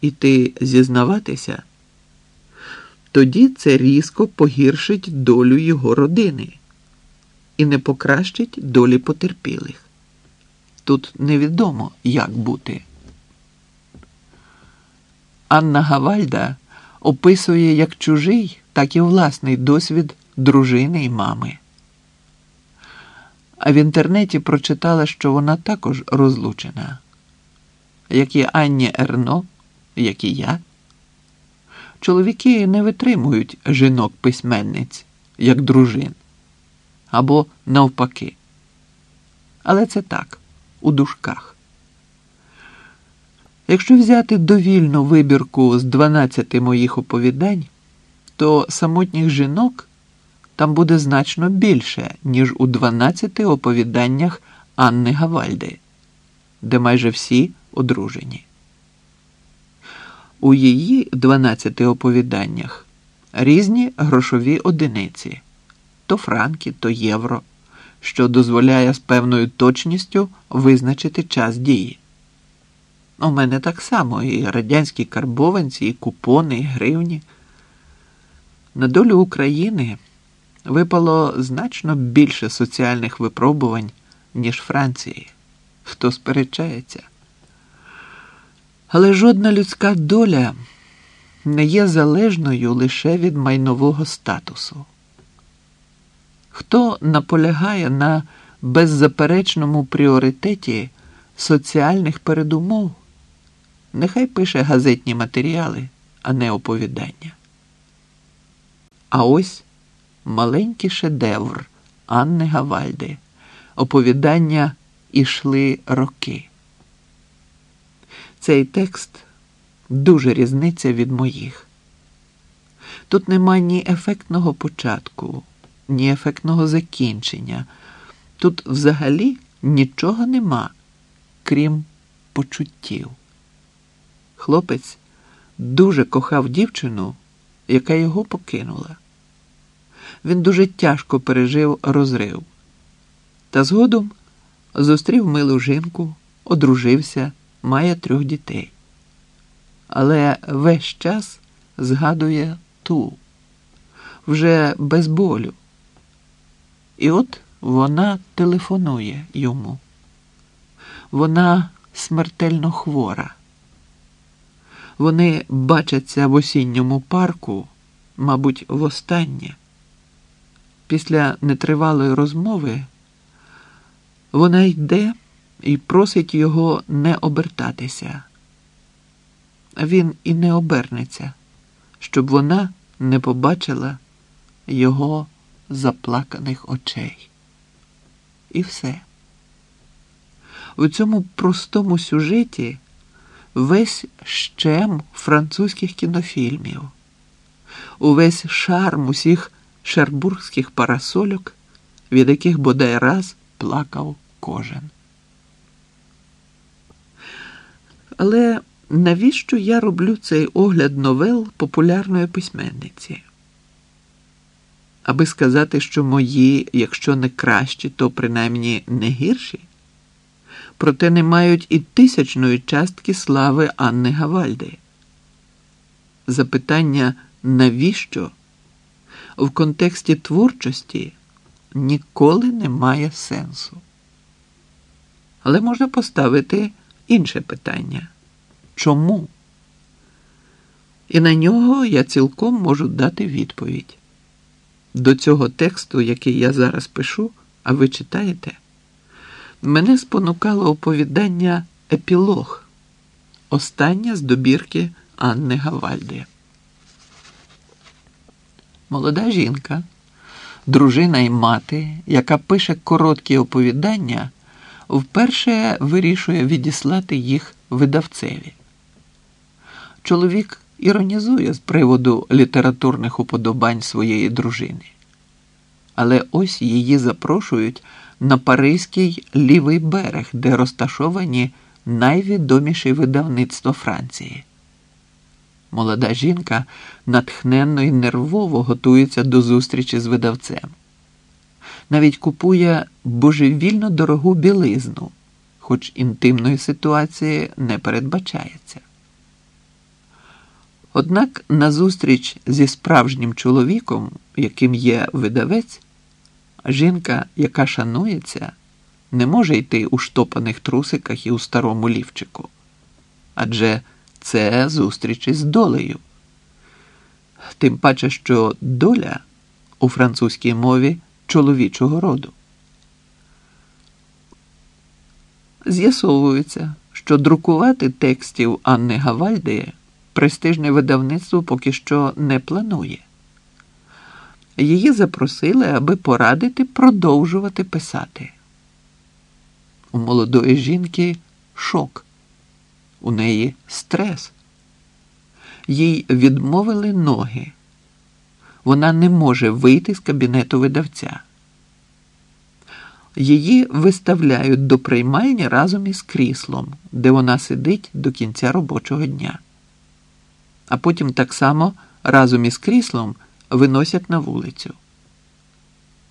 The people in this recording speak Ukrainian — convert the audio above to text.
іти зізнаватися, тоді це різко погіршить долю його родини і не покращить долі потерпілих. Тут невідомо, як бути. Анна Гавальда описує як чужий, так і власний досвід дружини і мами. А в інтернеті прочитала, що вона також розлучена, як і Анні Ерно, як і я. Чоловіки не витримують жінок-письменниць, як дружин, або навпаки. Але це так, у дужках. Якщо взяти довільну вибірку з 12 моїх оповідань, то самотніх жінок там буде значно більше, ніж у 12 оповіданнях Анни Гавальди, де майже всі одружені. У її 12 оповіданнях різні грошові одиниці то франки, то євро, що дозволяє з певною точністю визначити час дії. У мене так само і радянські карбованці, і купони, і гривні. На долю України випало значно більше соціальних випробувань, ніж Франції. Хто сперечається? Але жодна людська доля не є залежною лише від майнового статусу. Хто наполягає на беззаперечному пріоритеті соціальних передумов, нехай пише газетні матеріали, а не оповідання. А ось маленький шедевр Анни Гавальди. Оповідання ішли роки. Цей текст дуже різниця від моїх. Тут нема ні ефектного початку, ні ефектного закінчення. Тут взагалі нічого нема, крім почуттів. Хлопець дуже кохав дівчину, яка його покинула. Він дуже тяжко пережив розрив. Та згодом зустрів милу жінку, одружився, має трьох дітей. Але весь час згадує ту, вже без болю. І от вона телефонує йому. Вона смертельно хвора. Вони бачаться в осінньому парку, мабуть, востаннє. Після нетривалої розмови вона йде і просить його не обертатися. Він і не обернеться, щоб вона не побачила його заплаканих очей. І все. У цьому простому сюжеті весь щем французьких кінофільмів, увесь шарм усіх шербургських парасольок, від яких бодай раз плакав кожен. Але навіщо я роблю цей огляд новел популярної письменниці? Аби сказати, що мої, якщо не кращі, то принаймні не гірші, проте не мають і тисячної частки слави Анни Гавальди. Запитання навіщо в контексті творчості ніколи не має сенсу. Але можна поставити інше питання чому? І на нього я цілком можу дати відповідь. До цього тексту, який я зараз пишу, а ви читаєте, мене спонукало оповідання Епілог, остання з добірки Анни Гавальди. Молода жінка, дружина і мати, яка пише короткі оповідання, вперше вирішує відіслати їх видавцеві. Чоловік іронізує з приводу літературних уподобань своєї дружини. Але ось її запрошують на Паризький лівий берег, де розташовані найвідоміші видавництва Франції. Молода жінка натхненно і нервово готується до зустрічі з видавцем. Навіть купує божевільно дорогу білизну, хоч інтимної ситуації не передбачається. Однак на зустріч зі справжнім чоловіком, яким є видавець, жінка, яка шанується, не може йти у штопаних трусиках і у старому лівчику. Адже це зустріч із долею. Тим паче, що доля у французькій мові чоловічого роду. З'ясовується, що друкувати текстів Анни Гавальди престижне видавництво поки що не планує. Її запросили, аби порадити продовжувати писати. У молодої жінки шок, у неї стрес. Їй відмовили ноги. Вона не може вийти з кабінету видавця. Її виставляють до приймальні разом із кріслом, де вона сидить до кінця робочого дня. А потім так само разом із кріслом виносять на вулицю.